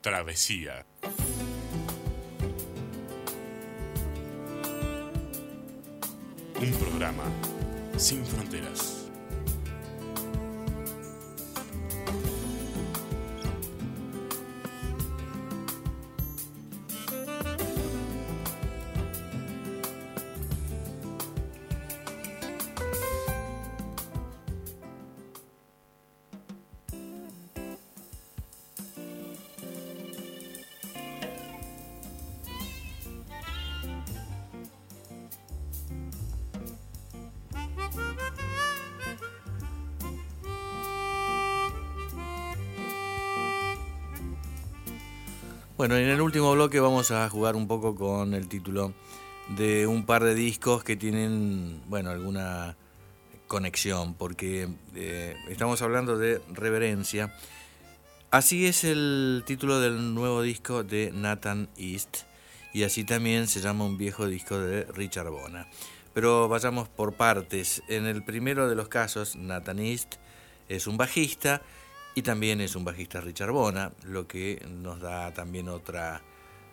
Travesía. Un programa sin fronteras. Bueno, en el último bloque vamos a jugar un poco con el título de un par de discos que tienen, bueno, alguna conexión, porque eh, estamos hablando de reverencia. Así es el título del nuevo disco de Nathan East, y así también se llama un viejo disco de Richard Bona. Pero vayamos por partes. En el primero de los casos, Nathan East es un bajista, y también es un bajista Richard Bona, lo que nos da también otra,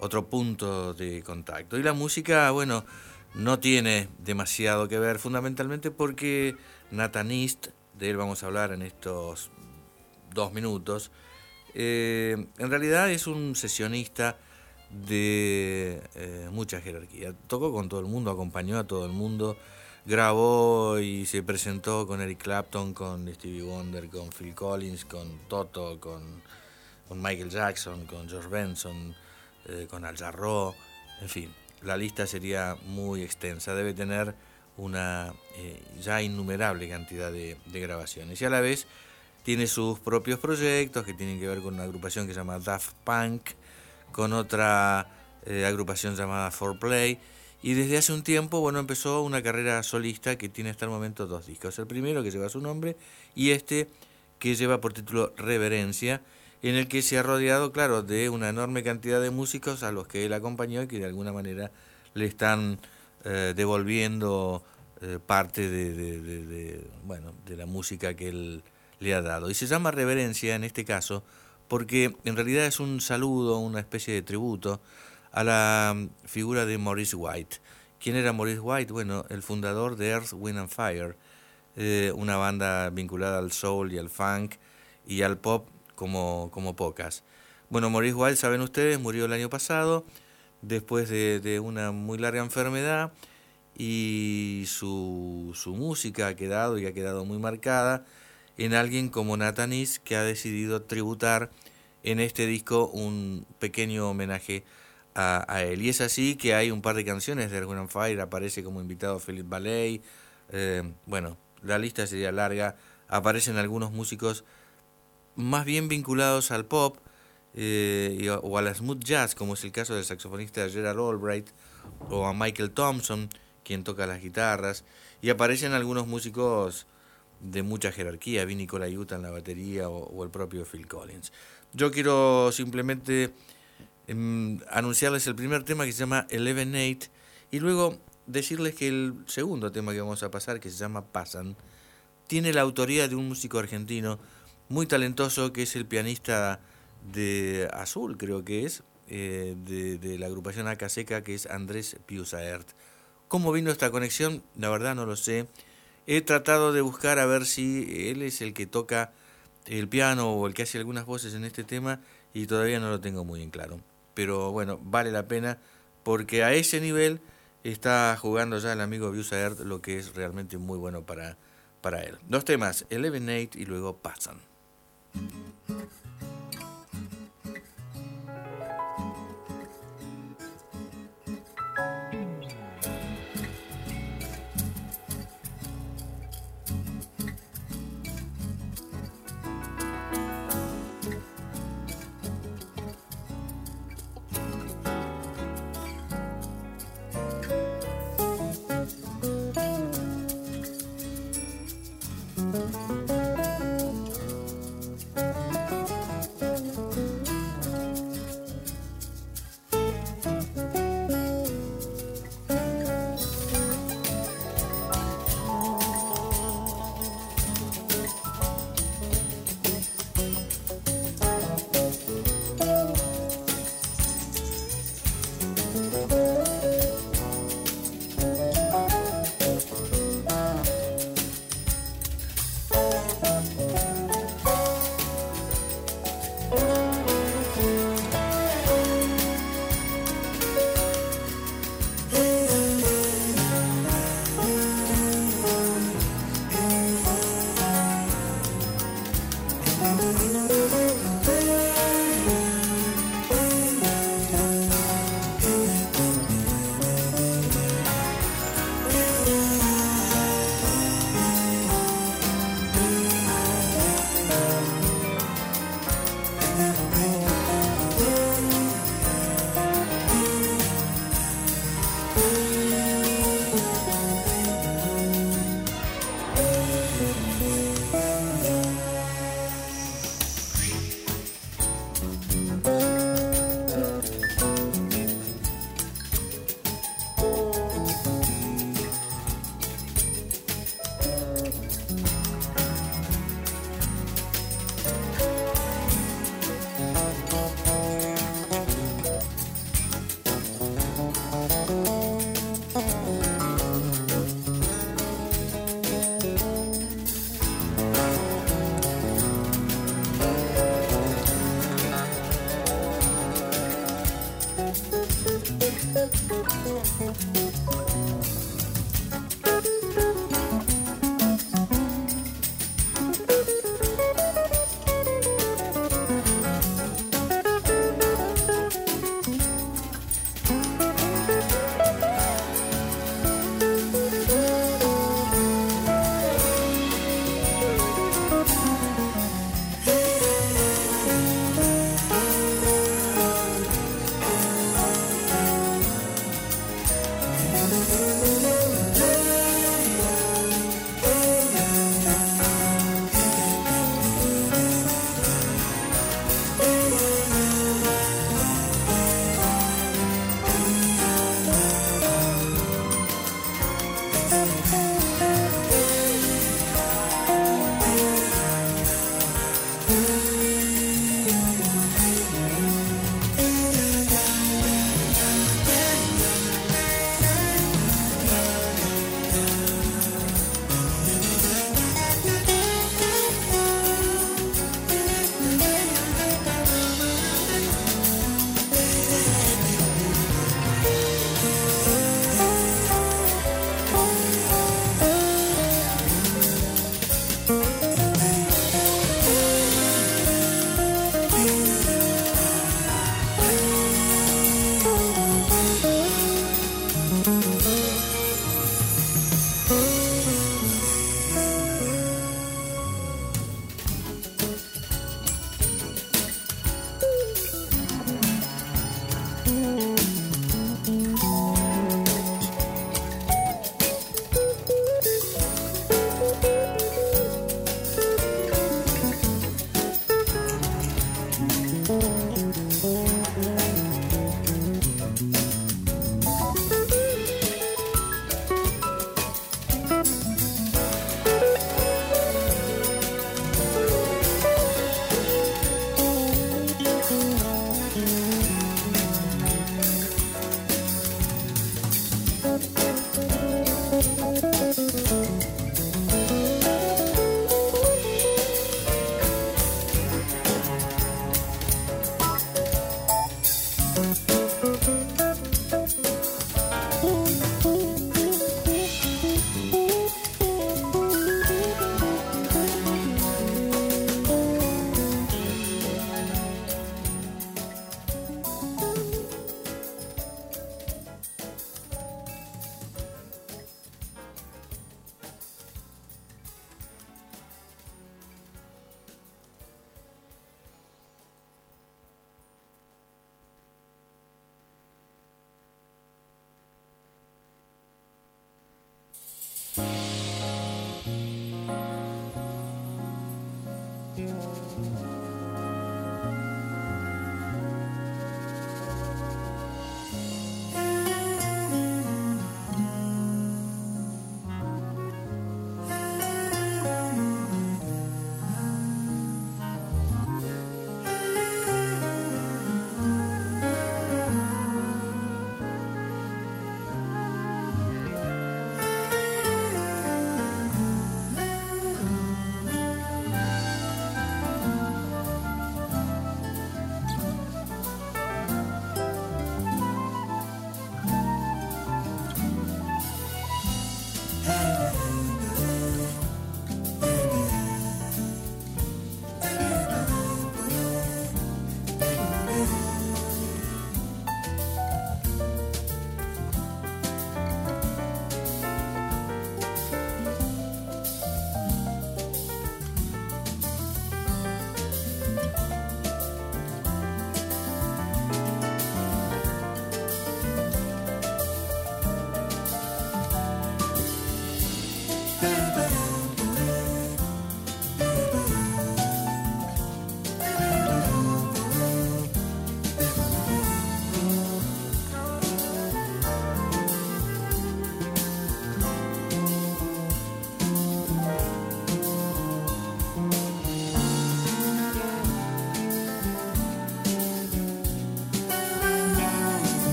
otro punto de contacto. Y la música, bueno, no tiene demasiado que ver, fundamentalmente porque Nathan East, de él vamos a hablar en estos dos minutos, eh, en realidad es un sesionista de eh, mucha jerarquía. Tocó con todo el mundo, acompañó a todo el mundo grabó y se presentó con Eric Clapton, con Stevie Wonder, con Phil Collins, con Toto, con, Michael Jackson, con George Benson, eh, con Al Jarreau, en fin, la lista sería muy extensa, debe tener una eh, ya innumerable cantidad de, grabaciones. Y a la vez tiene sus propios proyectos que tienen que ver con una agrupación que se llama Daft Punk, con otra eh, agrupación llamada 4Play, y desde hace un tiempo, bueno, empezó una carrera solista que tiene hasta el momento dos discos. El primero que lleva su nombre y este que lleva por título Reverencia, en el que se ha rodeado, claro, de una enorme cantidad de músicos a los que él acompañó y que de alguna manera le están eh, devolviendo eh, parte de, bueno, de la música que él le ha dado. Y se llama Reverencia en este caso porque en realidad es un saludo, una especie de tributo a la mm, figura de Maurice White. ¿Quién era Maurice White? Bueno, el fundador de Earth, Wind and Fire, eh, una banda vinculada al soul y al funk y al pop como, como pocas. Bueno, Maurice White, saben ustedes, murió el año pasado después de, una muy larga enfermedad y su, su, música ha quedado y ha quedado muy marcada en alguien como Nathanis que ha decidido tributar en este disco un pequeño homenaje a, él. Y es así que hay un par de canciones de Erwin Fire, aparece como invitado Philip Ballet, eh, bueno, la lista sería larga, aparecen algunos músicos más bien vinculados al pop eh, o a la smooth jazz, como es el caso del saxofonista Gerald Albright o a Michael Thompson, quien toca las guitarras, y aparecen algunos músicos de mucha jerarquía, Vinny Colaiuta en la batería o el propio Phil Collins. Yo quiero simplemente Em, anunciarles el primer tema que se llama Eleven Eight y luego decirles que el segundo tema que vamos a pasar, que se llama Pasan, tiene la autoría de un músico argentino muy talentoso que es el pianista de Azul, creo que es, eh, de, la agrupación Acaseca, que es Andrés Piusaert. ¿Cómo vino esta conexión? La verdad no lo sé. He tratado de buscar a ver si él es el que toca el piano o el que hace algunas voces en este tema y todavía no lo tengo muy en claro pero bueno, vale la pena porque a ese nivel está jugando ya el amigo Earth lo que es realmente muy bueno para, para él. Dos temas, Eleven Eight y luego Pasan.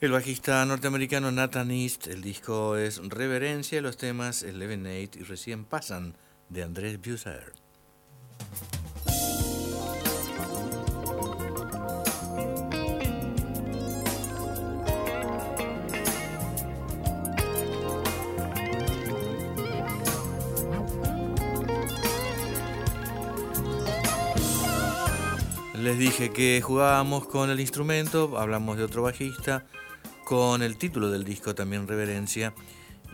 El bajista norteamericano Nathan East, el disco es Reverencia, los temas Elevenate y recién pasan de Andrés Busser. Les dije que jugábamos con el instrumento, hablamos de otro bajista, con el título del disco también Reverencia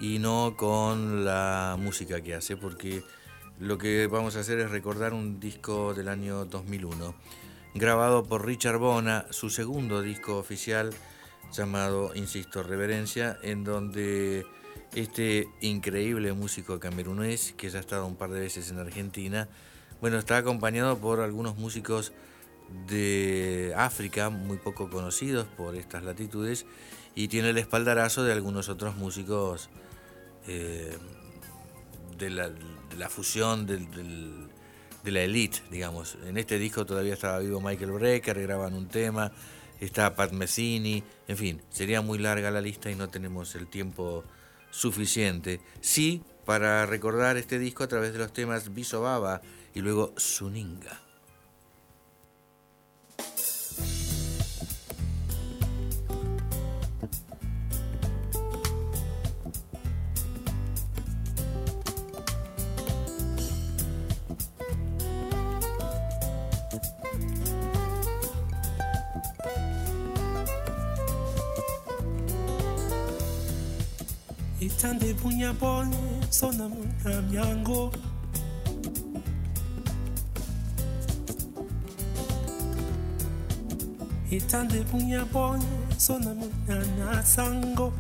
y no con la música que hace, porque lo que vamos a hacer es recordar un disco del año 2001, grabado por Richard Bona, su segundo disco oficial llamado, insisto, Reverencia, en donde este increíble músico camerunés, que ya ha estado un par de veces en Argentina, bueno, está acompañado por algunos músicos de África, muy poco conocidos por estas latitudes, y tiene el espaldarazo de algunos otros músicos eh, de, la, fusión de la elite, digamos. En este disco todavía estaba vivo Michael Brecker, graban un tema, está Pat Messini, en fin, sería muy larga la lista y no tenemos el tiempo suficiente. Sí, para recordar este disco a través de los temas Biso Baba y luego Suninga. ngithande bunyabonye sona mnamnyango ngithande bunyabonye sona mnanasango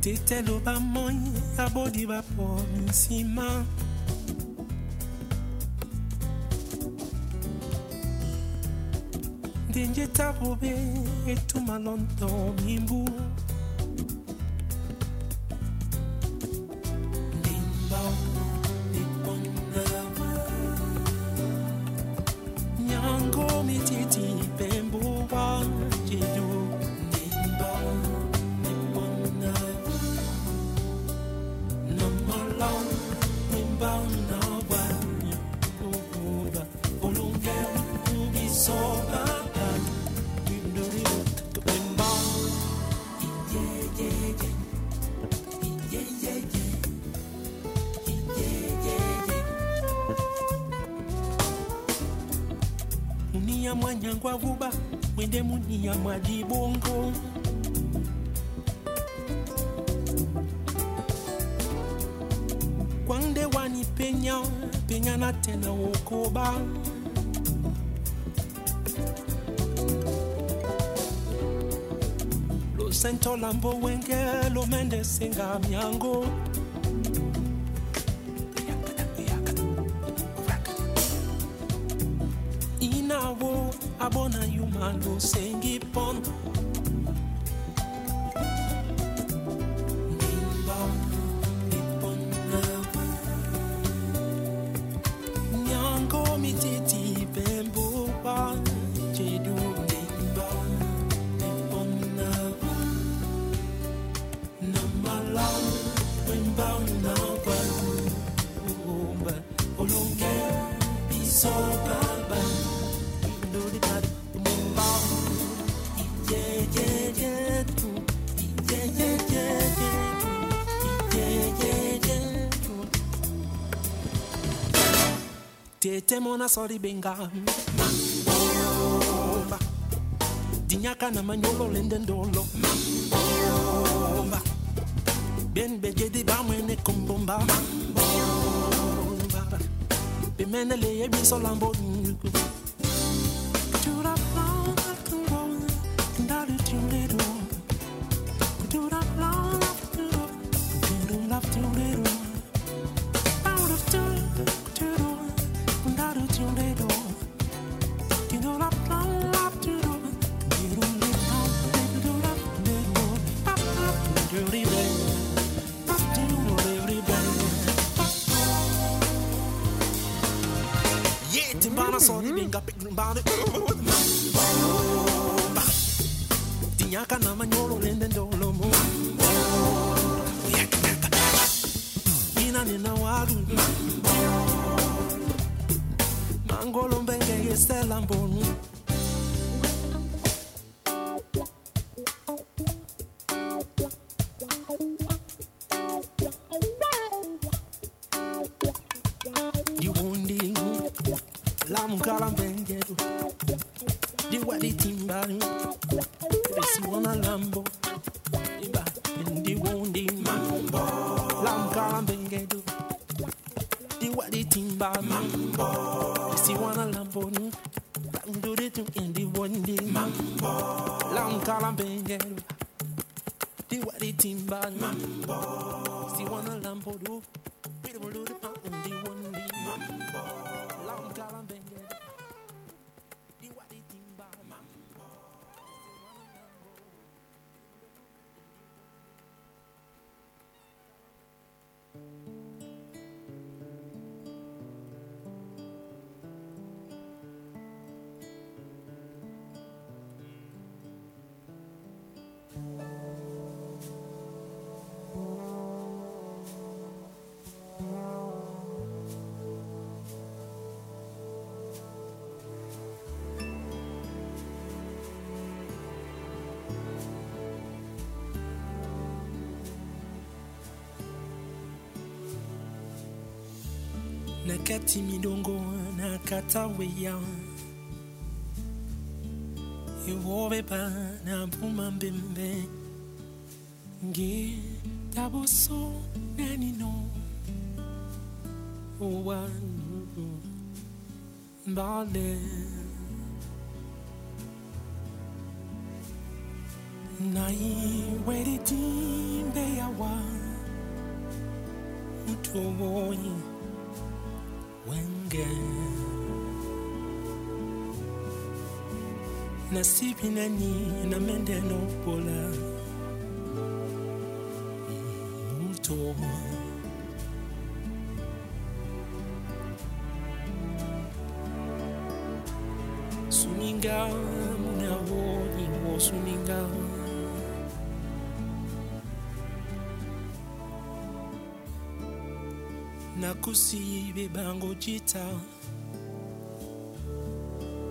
ba bamonye abodi ba baponi nsima Tenje tapo be, etuma lonto mimbu. Munia mwadibongo kwande wani penya penya na tena wokoba lo sento lambo wenge lo mende senga myango temona sori benga. Mambo. Dinyaka na manyolo lendendolo mambo. Ben bejedi ba mwene kumbomba mambo bimene leye bisolambo nyuku about it. besiwana lambo. Iba ndiwondima lamkala mbengedo diwaditimba besiwana lambonu bandudetu indiwondi lamkala mbengedo diwaditimba besiwana lambodu bidimuludipa indiwondi kati midongo na kata weya. Ewobeba na buma mbembe. Nge taboso nanino owa mbale. Nai weriti mbeyawa utowoyi wenge. Nasibi nani namende nopola mto kusibe bango jita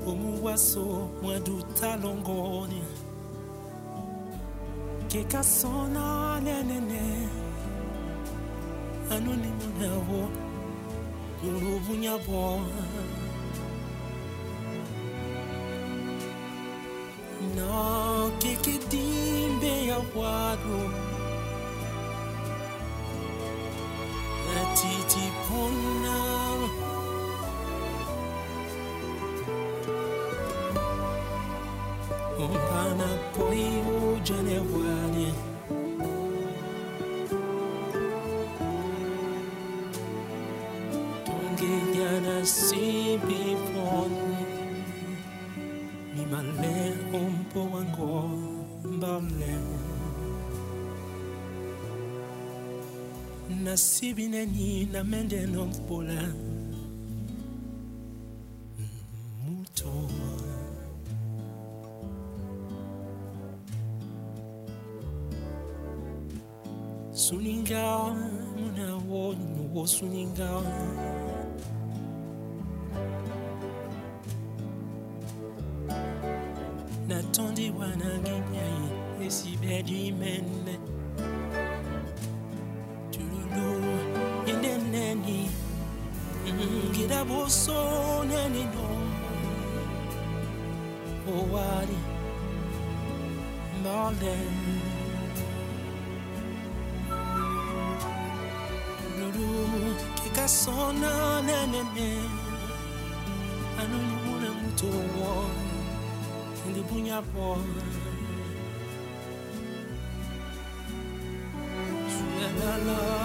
omuwaso mwaduta longoni kekasona nenene. Anonimunabo nolubunyabo no kekedimbe ya wado atiti Oh, honom Om oh, pana poi o janewani Na nasibineni na mendeno mpola. Muto. Suninga muna wo nuwo suninga natandi wananginyai esibedimene busoneni nomu owari nolen nurumu kikasona to anunune mutowo ndibunyapo Suena la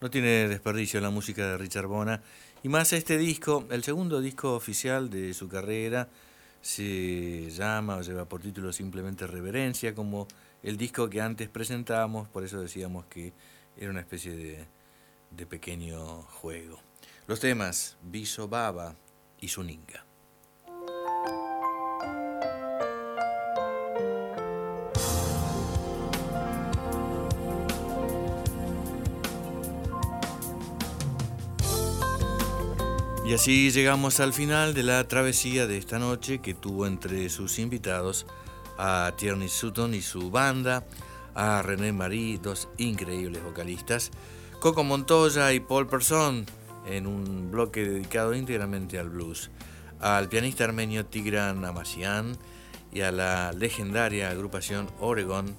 No tiene desperdicio la música de Richard Bona. Y más este disco, el segundo disco oficial de su carrera, se llama o lleva por título simplemente Reverencia, como el disco que antes presentábamos, por eso decíamos que era una especie de, de pequeño juego. Los temas Viso Baba y Suninga. Y así llegamos al final de la travesía de esta noche que tuvo entre sus invitados a Tierney Sutton y su banda, a René Marie, dos increíbles vocalistas, Coco Montoya y Paul Person en un bloque dedicado íntegramente al blues, al pianista armenio Tigran Amasian y a la legendaria agrupación Oregon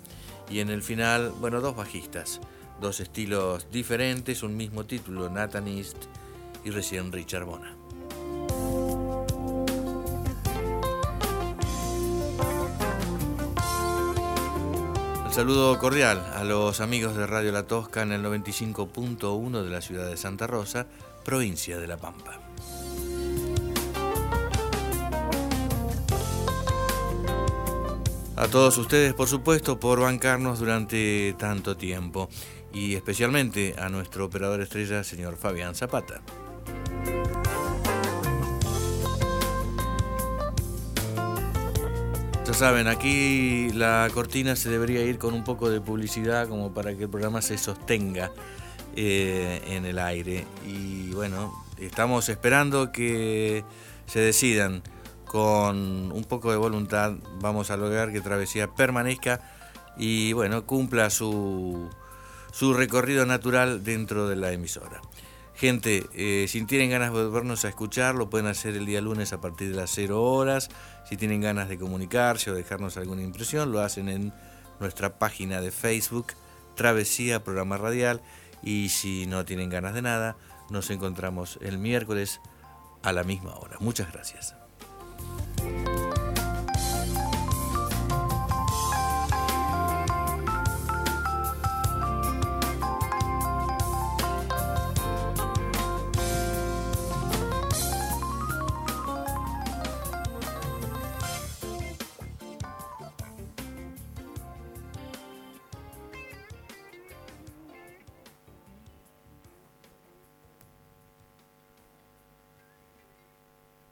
y en el final, bueno, dos bajistas, dos estilos diferentes, un mismo título, Nathan East y recién Richard Bona. El saludo cordial a los amigos de Radio La Tosca en el 95.1 de la ciudad de Santa Rosa, provincia de La Pampa. A todos ustedes, por supuesto, por bancarnos durante tanto tiempo y especialmente a nuestro operador estrella, señor Fabián Zapata. Ya saben, aquí la cortina se debería ir con un poco de publicidad como para que el programa se sostenga eh, en el aire. Y bueno, estamos esperando que se decidan con un poco de voluntad. Vamos a lograr que Travesía permanezca y bueno, cumpla su, su recorrido natural dentro de la emisora. Gente, eh, si tienen ganas de volvernos a escuchar, lo pueden hacer el día lunes a partir de las 0 horas. Si tienen ganas de comunicarse o dejarnos alguna impresión, lo hacen en nuestra página de Facebook, Travesía Programa Radial. Y si no tienen ganas de nada, nos encontramos el miércoles a la misma hora. Muchas gracias.